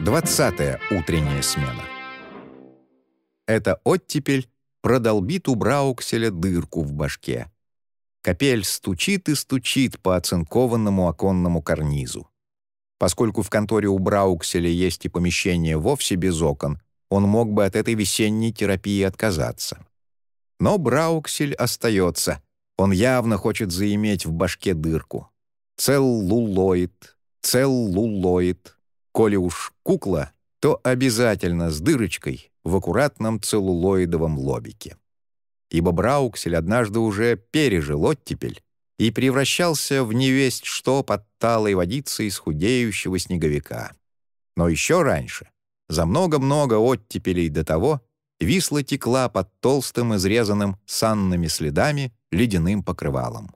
Двадцатая утренняя смена. Эта оттепель продолбит у Браукселя дырку в башке. Капель стучит и стучит по оцинкованному оконному карнизу. Поскольку в конторе у Браукселя есть и помещение вовсе без окон, он мог бы от этой весенней терапии отказаться. Но Брауксель остается. Он явно хочет заиметь в башке дырку. Целлулоид, целлулоид. Коли уж кукла, то обязательно с дырочкой в аккуратном целлулоидовом лобике. Ибо Брауксель однажды уже пережил оттепель и превращался в невесть что под талой водицей из худеющего снеговика. Но еще раньше, за много-много оттепелей до того, Висла текла под толстым, изрезанным санными следами ледяным покрывалом.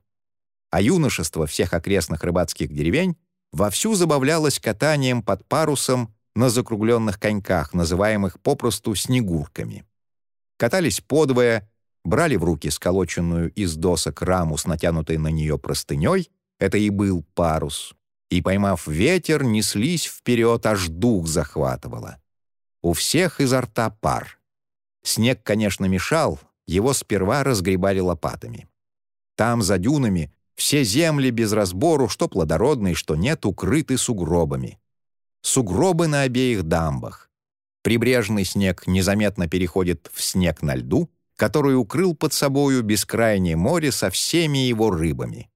А юношество всех окрестных рыбацких деревень вовсю забавлялось катанием под парусом на закругленных коньках, называемых попросту снегурками. Катались подвое, брали в руки сколоченную из досок раму с натянутой на нее простыней, это и был парус, и, поймав ветер, неслись вперед, аж дух захватывало. У всех изо рта пар. Снег, конечно, мешал, его сперва разгребали лопатами. Там, за дюнами, все земли без разбору, что плодородные, что нет, укрыты сугробами. Сугробы на обеих дамбах. Прибрежный снег незаметно переходит в снег на льду, который укрыл под собою бескрайнее море со всеми его рыбами.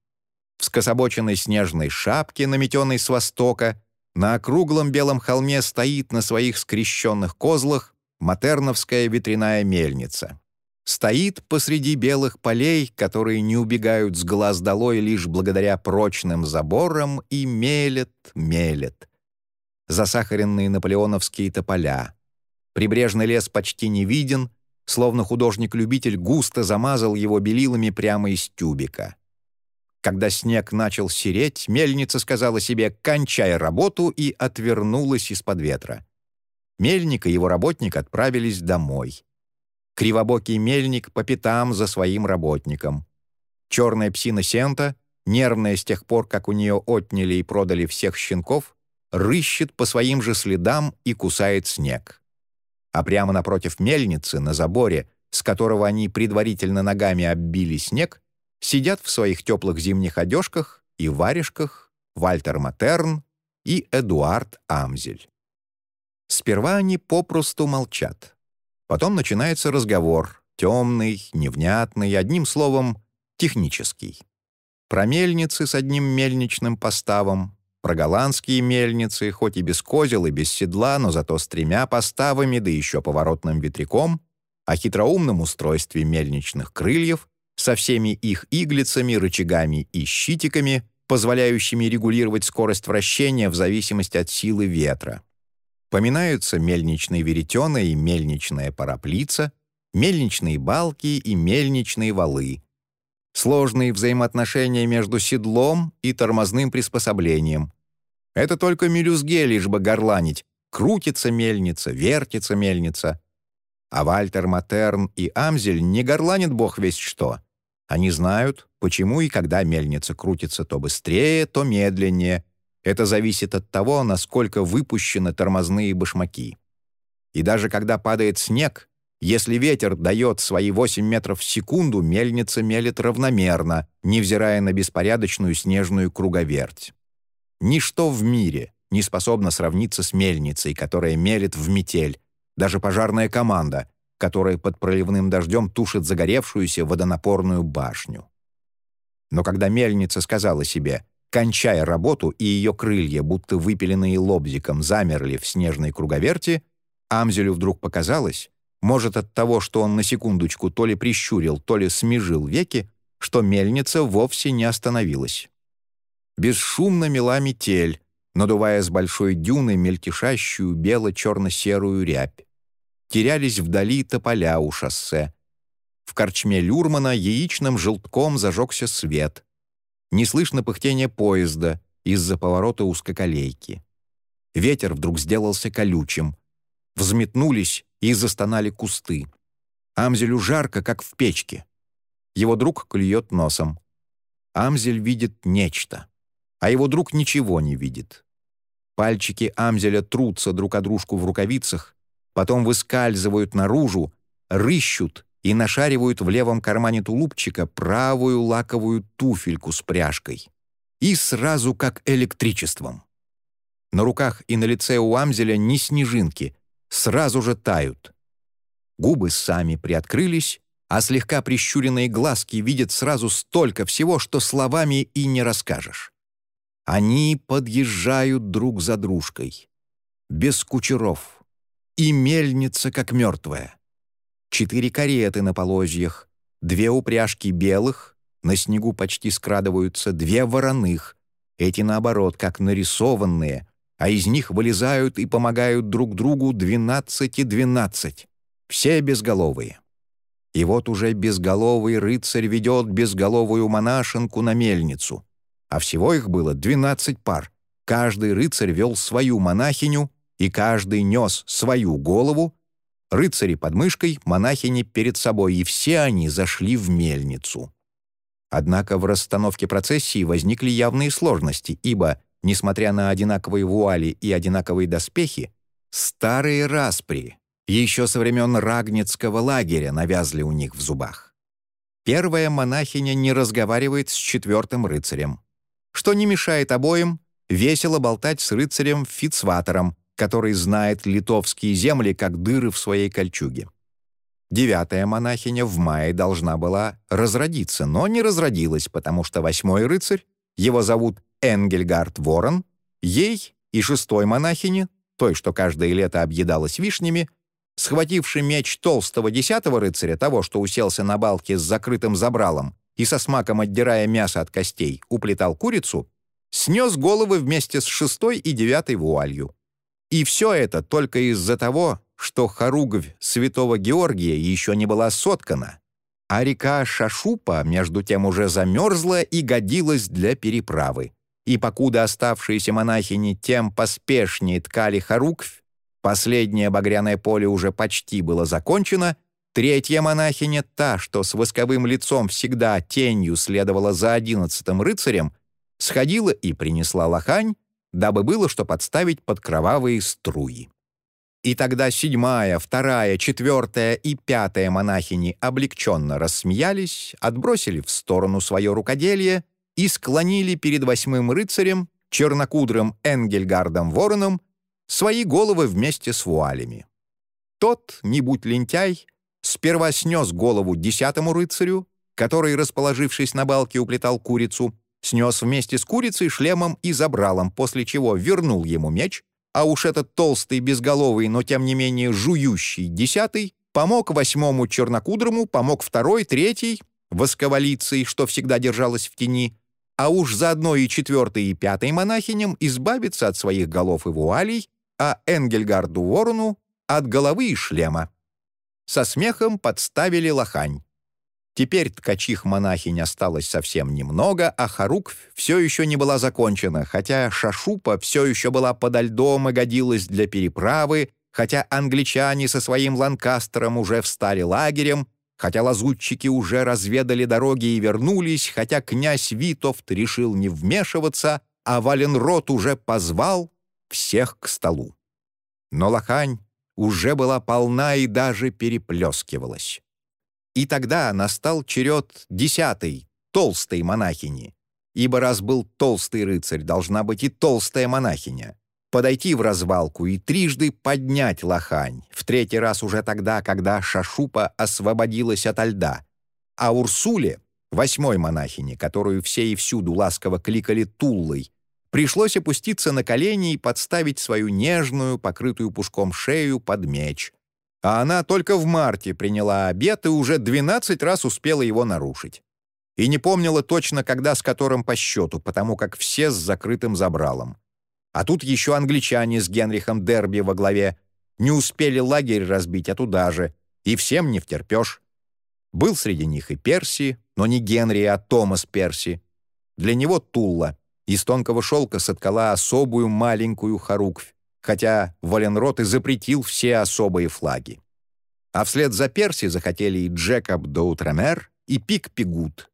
В скособоченной снежной шапке, наметенной с востока, на округлом белом холме стоит на своих скрещенных козлах матерновская ветряная мельница. Стоит посреди белых полей, которые не убегают с глаз долой лишь благодаря прочным заборам, и мелет, мелет. Засахаренные наполеоновские тополя. Прибрежный лес почти не виден, словно художник-любитель густо замазал его белилами прямо из тюбика. Когда снег начал сереть, мельница сказала себе «кончай работу» и отвернулась из-под ветра. Мельник и его работник отправились домой. Кривобокий мельник по пятам за своим работником. Черная псина Сента, нервная с тех пор, как у нее отняли и продали всех щенков, рыщет по своим же следам и кусает снег. А прямо напротив мельницы, на заборе, с которого они предварительно ногами оббили снег, сидят в своих теплых зимних одежках и варежках Вальтер Матерн и Эдуард Амзель. Сперва они попросту молчат. Потом начинается разговор, темный, невнятный, одним словом, технический. Про мельницы с одним мельничным поставом, про голландские мельницы, хоть и без козел и без седла, но зато с тремя поставами, да еще поворотным ветряком, о хитроумном устройстве мельничных крыльев со всеми их иглицами, рычагами и щитиками, позволяющими регулировать скорость вращения в зависимости от силы ветра. Поминаются мельничные веретена и мельничная параплица, мельничные балки и мельничные валы. Сложные взаимоотношения между седлом и тормозным приспособлением. Это только мелюзге лишь бы горланить. Крутится мельница, вертится мельница. А Вальтер Матерн и Амзель не горланят бог весь что. Они знают, почему и когда мельница крутится то быстрее, то медленнее, это зависит от того, насколько выпущены тормозные башмаки. И даже когда падает снег, если ветер дает свои 8 метров в секунду, мельница мелет равномерно, невзирая на беспорядочную снежную круговерть. Ничто в мире не способно сравниться с мельницей, которая мелет в метель, даже пожарная команда, которая под проливным дождем тушит загоревшуюся водонапорную башню. Но когда мельница сказала себе Кончая работу, и ее крылья, будто выпиленные лобзиком, замерли в снежной круговерти, Амзелю вдруг показалось, может от того, что он на секундочку то ли прищурил, то ли смежил веки, что мельница вовсе не остановилась. Бесшумно мела метель, надувая с большой дюны мельтешащую бело-черно-серую рябь. Терялись вдали тополя у шоссе. В корчме Люрмана яичным желтком зажегся свет. Не слышно пыхтения поезда из-за поворота узкоколейки. Ветер вдруг сделался колючим. Взметнулись и застонали кусты. Амзелю жарко, как в печке. Его друг клюет носом. Амзель видит нечто, а его друг ничего не видит. Пальчики Амзеля трутся друг о дружку в рукавицах, потом выскальзывают наружу, рыщут и нашаривают в левом кармане тулупчика правую лаковую туфельку с пряжкой. И сразу как электричеством. На руках и на лице у Амзеля ни снежинки, сразу же тают. Губы сами приоткрылись, а слегка прищуренные глазки видят сразу столько всего, что словами и не расскажешь. Они подъезжают друг за дружкой. Без кучеров. И мельница как мертвая. Четыре кареты на полозьях, две упряжки белых, на снегу почти скрадываются, две вороных, эти, наоборот, как нарисованные, а из них вылезают и помогают друг другу двенадцать и двенадцать. Все безголовые. И вот уже безголовый рыцарь ведет безголовую монашенку на мельницу. А всего их было двенадцать пар. Каждый рыцарь вел свою монахиню, и каждый нес свою голову, рыцари под мышкой, монахини перед собой, и все они зашли в мельницу. Однако в расстановке процессии возникли явные сложности, ибо несмотря на одинаковые вуали и одинаковые доспехи, старые распри, еще со времен Рагницкого лагеря навязли у них в зубах. Первая монахиня не разговаривает с четвертым рыцарем, что не мешает обоим весело болтать с рыцарем Фицватором, который знает литовские земли как дыры в своей кольчуге. Девятая монахиня в мае должна была разродиться, но не разродилась, потому что восьмой рыцарь, его зовут Энгельгард Ворон, ей и шестой монахине, той, что каждое лето объедалась вишнями, схвативший меч толстого десятого рыцаря, того, что уселся на балке с закрытым забралом и со смаком отдирая мясо от костей, уплетал курицу, снес головы вместе с шестой и девятой вуалью. И все это только из-за того, что хоругвь святого Георгия еще не была соткана, а река Шашупа, между тем, уже замерзла и годилась для переправы. И покуда оставшиеся монахини тем поспешнее ткали хоруквь, последнее багряное поле уже почти было закончено, третья монахиня, та, что с восковым лицом всегда тенью следовала за одиннадцатым рыцарем, сходила и принесла лохань, дабы было что подставить под кровавые струи. И тогда седьмая, вторая, четвертая и пятая монахини облегченно рассмеялись, отбросили в сторону свое рукоделие и склонили перед восьмым рыцарем, чернокудрым Энгельгардом Вороном, свои головы вместе с вуалями. Тот, не будь лентяй, сперва снес голову десятому рыцарю, который, расположившись на балке, уплетал курицу, снес вместе с курицей шлемом и забралом, после чего вернул ему меч, а уж этот толстый, безголовый, но тем не менее жующий десятый помог восьмому чернокудрому, помог второй, третий, восковолицей, что всегда держалась в тени, а уж заодно и четвертой и пятой монахиням избавиться от своих голов и вуалей, а Энгельгарду Ворону — от головы и шлема. Со смехом подставили лохань. Теперь ткачих монахинь осталось совсем немного, а Харук все еще не была закончена, хотя Шашупа все еще была подо льдом и годилась для переправы, хотя англичане со своим Ланкастером уже встали лагерем, хотя лазутчики уже разведали дороги и вернулись, хотя князь Витовт решил не вмешиваться, а Валенрот уже позвал всех к столу. Но лохань уже была полна и даже переплескивалась. И тогда настал черед десятой, толстой монахини, ибо раз был толстый рыцарь, должна быть и толстая монахиня. Подойти в развалку и трижды поднять лохань, в третий раз уже тогда, когда Шашупа освободилась ото льда, а Урсуле, восьмой монахине, которую все и всюду ласково кликали Туллой, пришлось опуститься на колени и подставить свою нежную, покрытую пушком шею под меч. А она только в марте приняла обет и уже двенадцать раз успела его нарушить. И не помнила точно, когда с которым по счету, потому как все с закрытым забралом. А тут еще англичане с Генрихом Дерби во главе. Не успели лагерь разбить, а туда же. И всем не втерпешь. Был среди них и Перси, но не Генри, а Томас Перси. Для него Тулла. Из тонкого шелка соткала особую маленькую хоруквь, хотя Валенрот и запретил все особые флаги. А вслед за Перси захотели и Джекоб Доутремер, и Пик Пигут.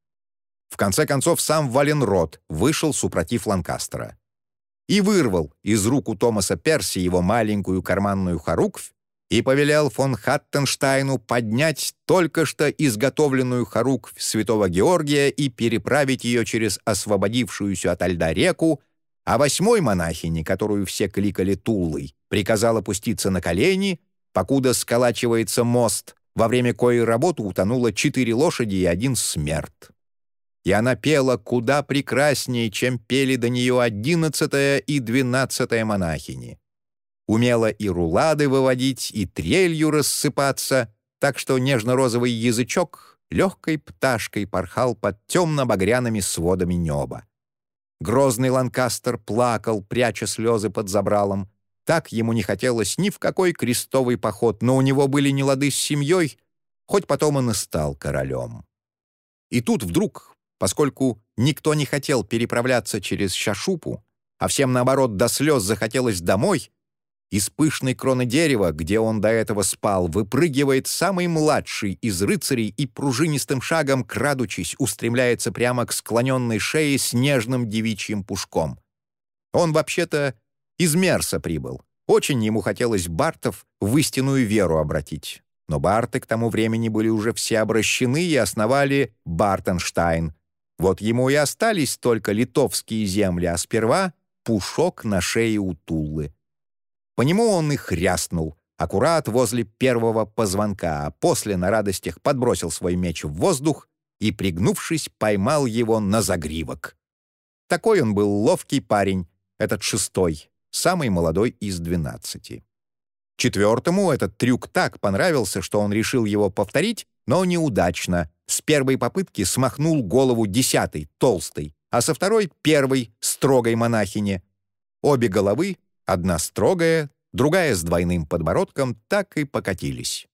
В конце концов, сам Валенрот вышел супротив Ланкастера. и вырвал из рук у Томаса Перси его маленькую карманную хоруквь и повелел фон Хаттенштайну поднять только что изготовленную хоруквь святого Георгия и переправить ее через освободившуюся от льда реку, а восьмой монахине, которую все кликали Туллой, приказал опуститься на колени, покуда сколачивается мост, во время коей работы утонуло четыре лошади и один смерть и она пела куда прекраснее, чем пели до нее одиннадцатая и двенадцатая монахини. Умела и рулады выводить, и трелью рассыпаться, так что нежно-розовый язычок легкой пташкой порхал под темно-багряными сводами неба. Грозный Ланкастер плакал, пряча слезы под забралом. Так ему не хотелось ни в какой крестовый поход, но у него были нелады с семьей, хоть потом он и стал королем. И тут вдруг Поскольку никто не хотел переправляться через Шашупу, а всем, наоборот, до слез захотелось домой, из пышной кроны дерева, где он до этого спал, выпрыгивает самый младший из рыцарей и пружинистым шагом, крадучись, устремляется прямо к склоненной шее с нежным девичьим пушком. Он вообще-то из Мерса прибыл. Очень ему хотелось Бартов в истинную веру обратить. Но Барты к тому времени были уже все обращены и основали Бартенштайн, вот ему и остались только литовские земли, а сперва пушок на шее у Туллы. По нему он и хряснул, аккурат возле первого позвонка, а после на радостях подбросил свой меч в воздух и, пригнувшись, поймал его на загривок. Такой он был ловкий парень, этот шестой, самый молодой из двенадцати. Четвертому этот трюк так понравился, что он решил его повторить, но неудачно, с первой попытки смахнул голову десятой, толстой, а со второй — первой, строгой монахине. Обе головы, одна строгая, другая с двойным подбородком, так и покатились.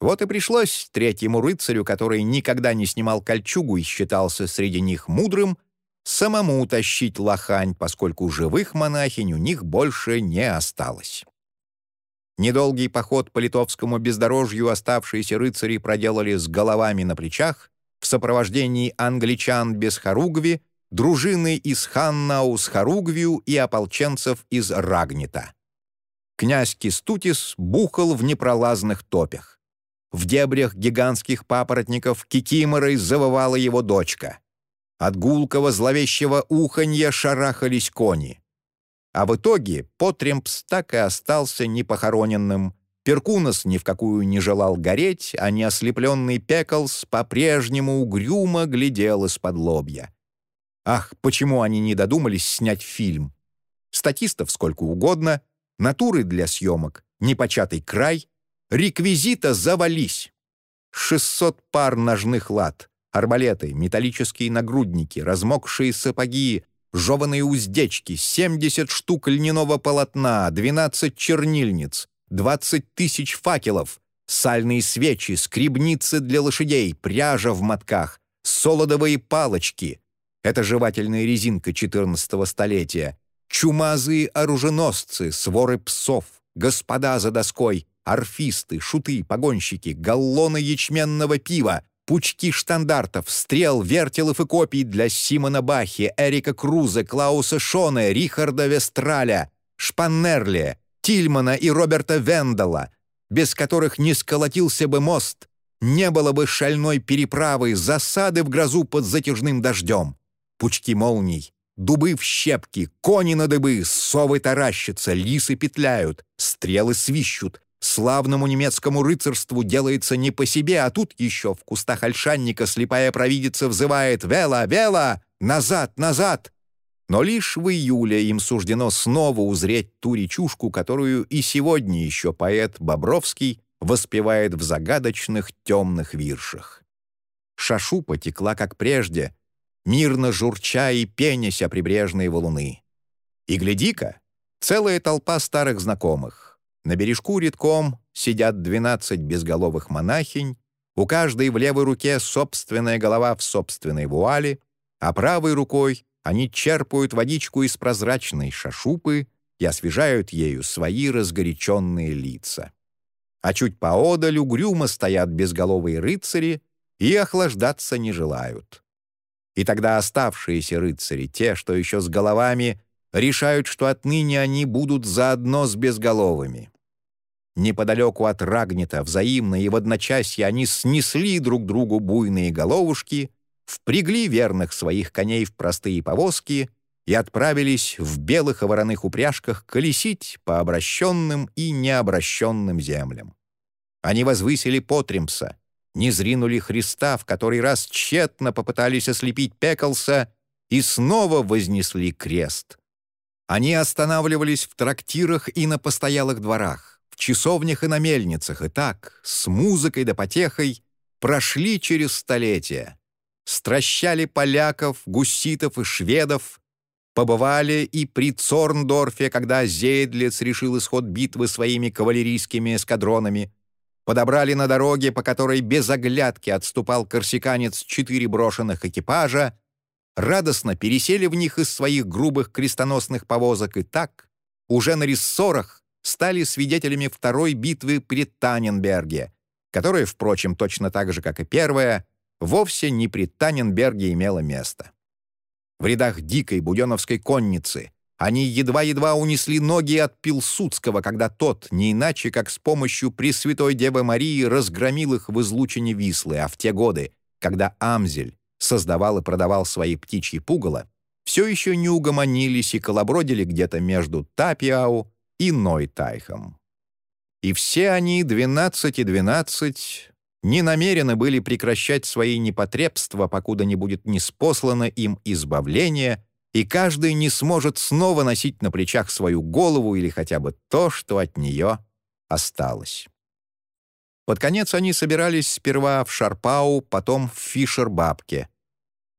Вот и пришлось третьему рыцарю, который никогда не снимал кольчугу и считался среди них мудрым, самому утащить лохань, поскольку живых монахинь у них больше не осталось. Недолгий поход по литовскому бездорожью оставшиеся рыцари проделали с головами на плечах в сопровождении англичан без Харугви, дружины из Ханнау с Харугвию и ополченцев из Рагнита. Князь Кистутис бухал в непролазных топях. В дебрях гигантских папоротников кикиморой завывала его дочка. От гулкого зловещего уханья шарахались кони. А в итоге Потремпс так и остался непохороненным. Перкунос ни в какую не желал гореть, а неослепленный Пеклс по-прежнему угрюмо глядел из-под лобья. Ах, почему они не додумались снять фильм? Статистов сколько угодно, натуры для съемок, непочатый край, реквизита завались. 600 пар ножных лад, арбалеты, металлические нагрудники, размокшие сапоги, жеваные уздечки, 70 штук льняного полотна, 12 чернильниц, 20 тысяч факелов, сальные свечи, скребницы для лошадей, пряжа в мотках, солодовые палочки. Это жевательная резинка 14 столетия. Чумазые оруженосцы, своры псов, господа за доской, орфисты, шуты, погонщики, галлоны ячменного пива, Пучки штандартов, стрел, вертелов и копий для Симона Бахи, Эрика Круза, Клауса Шона, Рихарда Вестраля, Шпаннерли, Тильмана и Роберта Вендала, без которых не сколотился бы мост, не было бы шальной переправы, засады в грозу под затяжным дождем. Пучки молний, дубы в щепки, кони на дыбы, совы таращатся, лисы петляют, стрелы свищут, Славному немецкому рыцарству делается не по себе, а тут еще в кустах ольшанника слепая провидица взывает «Вела! Вела! Назад! Назад!» Но лишь в июле им суждено снова узреть ту речушку, которую и сегодня еще поэт Бобровский воспевает в загадочных темных виршах. Шашу потекла, как прежде, мирно журча и пеняся прибрежные валуны. И гляди-ка, целая толпа старых знакомых. На бережку редком сидят двенадцать безголовых монахинь, у каждой в левой руке собственная голова в собственной вуале, а правой рукой они черпают водичку из прозрачной шашупы и освежают ею свои разгоряченные лица. А чуть поодаль угрюмо стоят безголовые рыцари и охлаждаться не желают. И тогда оставшиеся рыцари, те, что еще с головами, решают, что отныне они будут заодно с безголовыми. Неподалеку от Рагнита взаимно и в одночасье они снесли друг другу буйные головушки, впрягли верных своих коней в простые повозки и отправились в белых и вороных упряжках колесить по обращенным и необращенным землям. Они возвысили Потримса, не зринули Христа, в который раз тщетно попытались ослепить Пеклса и снова вознесли крест. Они останавливались в трактирах и на постоялых дворах, в часовнях и на мельницах, и так, с музыкой да потехой, прошли через столетия, стращали поляков, гуситов и шведов, побывали и при Цорндорфе, когда Зейдлиц решил исход битвы своими кавалерийскими эскадронами, подобрали на дороге, по которой без оглядки отступал корсиканец четыре брошенных экипажа, радостно пересели в них из своих грубых крестоносных повозок и так, уже на рессорах, стали свидетелями второй битвы при Таненберге, которая, впрочем, точно так же, как и первая, вовсе не при Таненберге имела место. В рядах дикой буденовской конницы они едва-едва унесли ноги от Пилсудского, когда тот, не иначе, как с помощью Пресвятой Девы Марии, разгромил их в излучине Вислы, а в те годы, когда Амзель создавал и продавал свои птичьи пугало, все еще не угомонились и колобродили где-то между Тапиау и Нойтайхом. И все они, двенадцать и двенадцать, не намерены были прекращать свои непотребства, покуда не будет неспослано им избавление — и каждый не сможет снова носить на плечах свою голову или хотя бы то, что от нее осталось. Под конец они собирались сперва в Шарпау, потом в Фишер-бабке.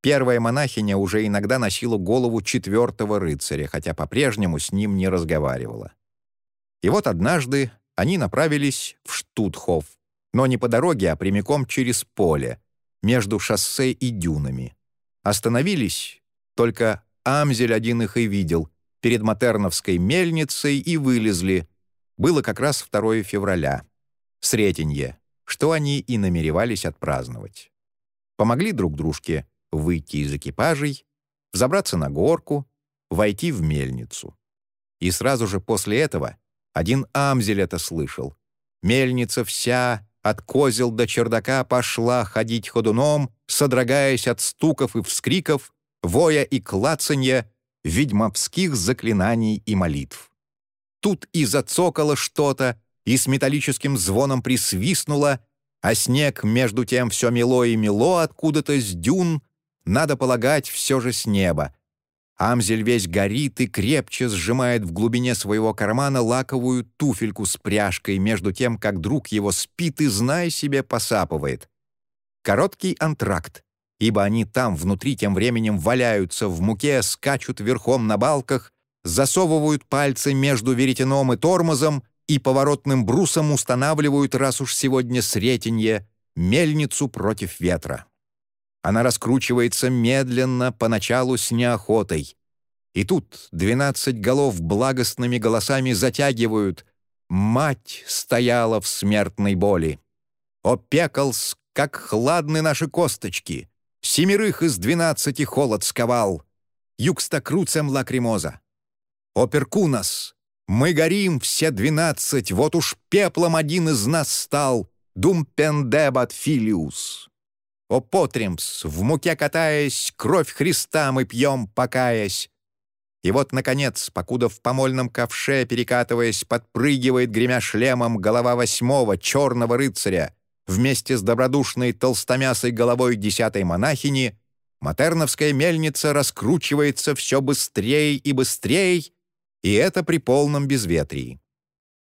Первая монахиня уже иногда носила голову четвертого рыцаря, хотя по-прежнему с ним не разговаривала. И вот однажды они направились в Штутхоф, но не по дороге, а прямиком через поле, между шоссе и дюнами. Остановились, только Амзель один их и видел, перед Матерновской мельницей и вылезли. Было как раз 2 февраля. Сретенье, что они и намеревались отпраздновать. Помогли друг дружке выйти из экипажей, взобраться на горку, войти в мельницу. И сразу же после этого один Амзель это слышал. Мельница вся, от козел до чердака, пошла ходить ходуном, содрогаясь от стуков и вскриков, воя и клацанья ведьмовских заклинаний и молитв. Тут и зацокало что-то, и с металлическим звоном присвистнуло, а снег между тем все мело и мело откуда-то с дюн, надо полагать, все же с неба. Амзель весь горит и крепче сжимает в глубине своего кармана лаковую туфельку с пряжкой, между тем, как друг его спит и, зная себе, посапывает. Короткий антракт ибо они там внутри тем временем валяются в муке, скачут верхом на балках, засовывают пальцы между веретеном и тормозом и поворотным брусом устанавливают, раз уж сегодня сретенье, мельницу против ветра. Она раскручивается медленно, поначалу с неохотой. И тут двенадцать голов благостными голосами затягивают «Мать стояла в смертной боли». «О, Пеколс, как хладны наши косточки! Семерых из двенадцати холод сковал. Juxta crucem lacrimosa. О Перкунас, мы горим все двенадцать, вот уж пеплом один из нас стал. Dum pendebat filius. О Потримпс, в муке катаясь, кровь Христа мы пьем, покаясь. И вот, наконец, покуда в помольном ковше, перекатываясь, подпрыгивает, гремя шлемом, голова восьмого, черного рыцаря, вместе с добродушной толстомясой головой десятой монахини, матерновская мельница раскручивается все быстрее и быстрее, и это при полном безветрии.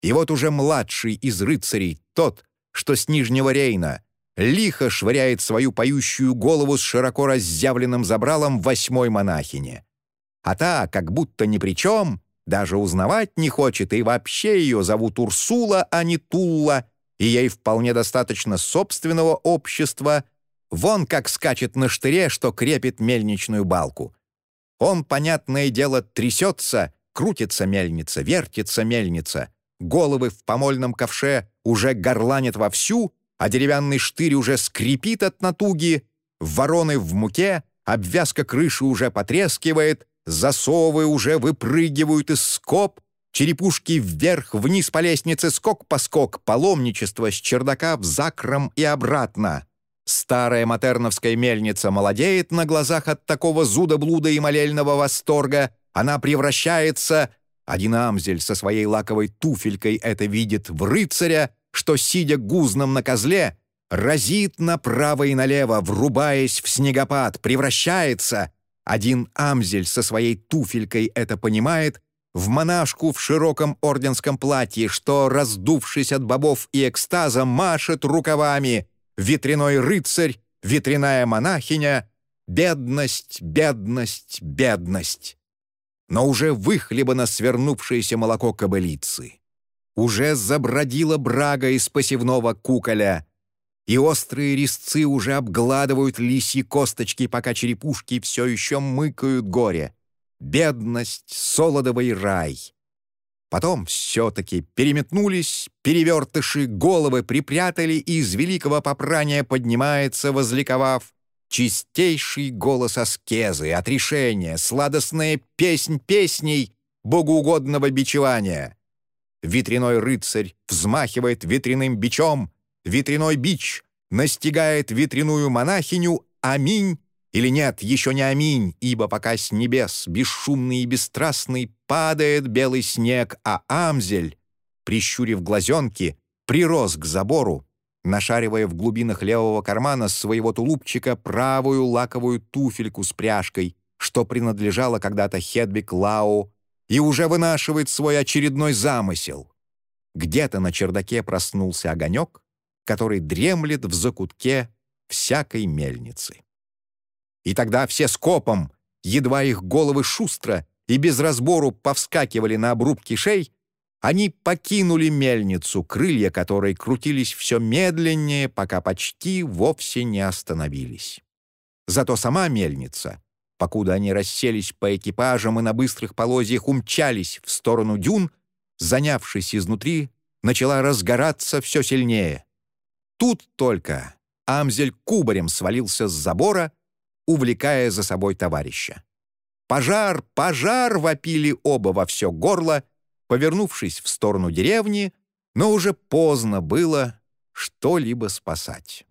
И вот уже младший из рыцарей, тот, что с Нижнего Рейна, лихо швыряет свою поющую голову с широко разъявленным забралом восьмой монахине. А та, как будто ни при чем, даже узнавать не хочет, и вообще ее зовут Урсула, а не Тулла, и ей вполне достаточно собственного общества, вон как скачет на штыре, что крепит мельничную балку. Он, понятное дело, трясется, крутится мельница, вертится мельница, головы в помольном ковше уже горланят вовсю, а деревянный штырь уже скрипит от натуги, вороны в муке, обвязка крыши уже потрескивает, засовы уже выпрыгивают из скоб, черепушки вверх-вниз по лестнице, скок по скок, паломничество с чердака в закром и обратно. Старая матерновская мельница молодеет на глазах от такого зуда-блуда и молельного восторга. Она превращается... Один амзель со своей лаковой туфелькой это видит в рыцаря, что, сидя гузном на козле, разит направо и налево, врубаясь в снегопад, превращается... Один амзель со своей туфелькой это понимает, в монашку в широком орденском платье, что, раздувшись от бобов и экстаза, машет рукавами — ветряной рыцарь, ветряная монахиня, бедность, бедность, бедность. Но уже выхлебано свернувшееся молоко кобылицы. Уже забродила брага из посевного куколя, и острые резцы уже обгладывают лисьи косточки, пока черепушки все еще мыкают горе. Бедность, солодовый рай. Потом все-таки переметнулись, перевертыши, головы припрятали, и из великого попрания поднимается, возликовав, чистейший голос аскезы, отрешения, сладостная песнь песней богоугодного бичевания. Ветряной рыцарь взмахивает ветряным бичом, ветряной бич настигает ветряную монахиню, аминь, или нет, еще не аминь, ибо пока с небес, бесшумный и бесстрастный, падает белый снег, а Амзель, прищурив глазенки, прирос к забору, нашаривая в глубинах левого кармана своего тулупчика правую лаковую туфельку с пряжкой, что принадлежало когда-то Хедвик Лау, и уже вынашивает свой очередной замысел. Где-то на чердаке проснулся огонек, который дремлет в закутке всякой мельницы. И тогда все скопом, едва их головы шустро и без разбору повскакивали на обрубки шей, они покинули мельницу, крылья которой крутились все медленнее, пока почти вовсе не остановились. Зато сама мельница, покуда они расселись по экипажам и на быстрых полозьях умчались в сторону дюн, занявшись изнутри, начала разгораться все сильнее. Тут только Амзель кубарем свалился с забора, увлекая за собой товарища. «Пожар! Пожар!» — вопили оба во все горло, повернувшись в сторону деревни, но уже поздно было что-либо спасать.